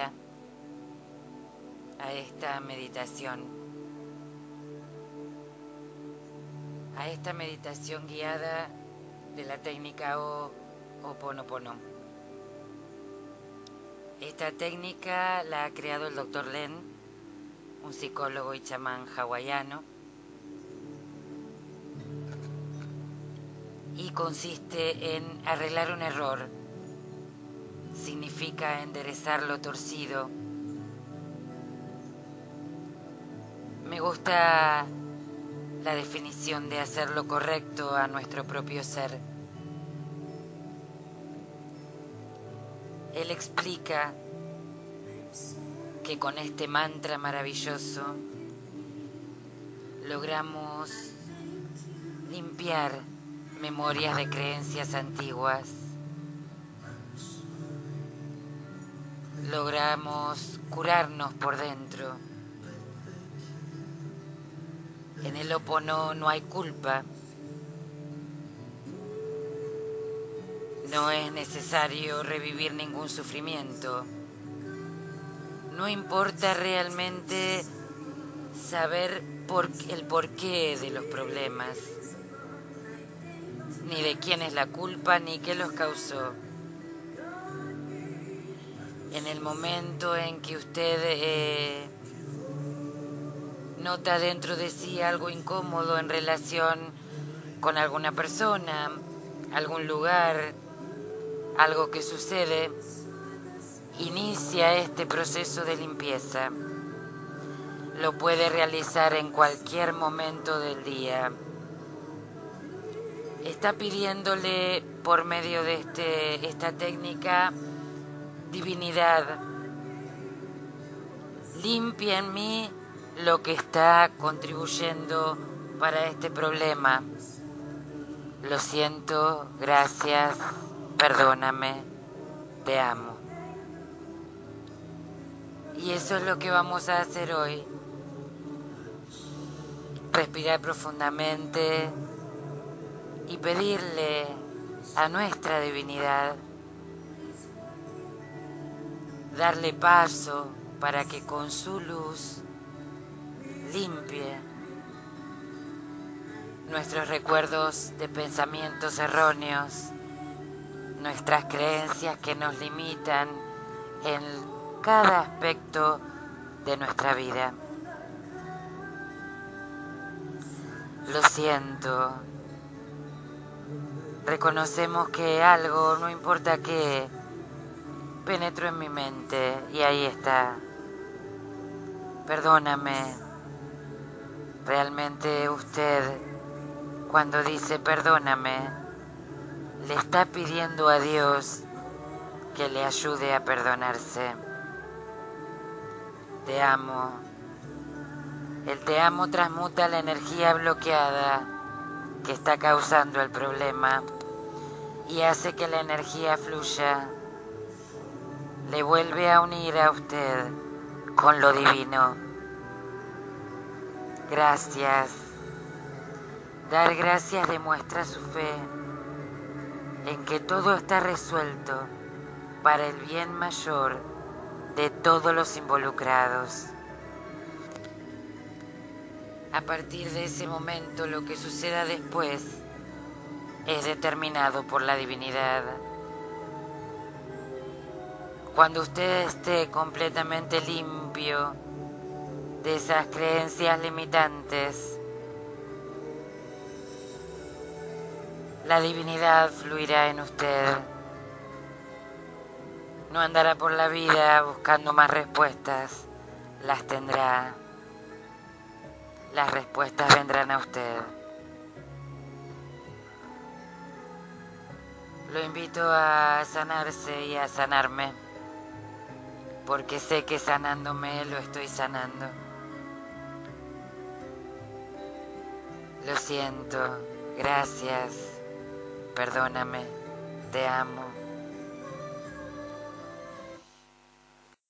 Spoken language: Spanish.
a esta meditación, a esta meditación guiada de la técnica o Oponopono. Esta técnica la ha creado el doctor Len, un psicólogo y chamán hawaiano, y consiste en arreglar un error significa enderezar lo torcido. Me gusta la definición de hacer lo correcto a nuestro propio ser. Él explica que con este mantra maravilloso logramos limpiar memorias de creencias antiguas logramos curarnos por dentro. En el opono no hay culpa. No es necesario revivir ningún sufrimiento. No importa realmente saber el porqué de los problemas, ni de quién es la culpa, ni qué los causó en el momento en que usted eh, nota dentro de sí algo incómodo en relación con alguna persona, algún lugar, algo que sucede, inicia este proceso de limpieza. Lo puede realizar en cualquier momento del día. Está pidiéndole por medio de este, esta técnica divinidad, limpia en mí lo que está contribuyendo para este problema. Lo siento, gracias, perdóname, te amo. Y eso es lo que vamos a hacer hoy. Respirar profundamente y pedirle a nuestra divinidad darle paso para que con su luz limpie nuestros recuerdos de pensamientos erróneos, nuestras creencias que nos limitan en cada aspecto de nuestra vida. Lo siento. Reconocemos que algo, no importa qué, penetró en mi mente y ahí está. Perdóname. Realmente usted, cuando dice perdóname, le está pidiendo a Dios que le ayude a perdonarse. Te amo. El te amo transmuta la energía bloqueada que está causando el problema y hace que la energía fluya le vuelve a unir a usted con lo divino. Gracias. Dar gracias demuestra su fe en que todo está resuelto para el bien mayor de todos los involucrados. A partir de ese momento lo que suceda después es determinado por la divinidad. Cuando usted esté completamente limpio de esas creencias limitantes, la divinidad fluirá en usted. No andará por la vida buscando más respuestas, las tendrá. Las respuestas vendrán a usted. Lo invito a sanarse y a sanarme porque sé que sanándome lo estoy sanando. Lo siento, gracias, perdóname, te amo.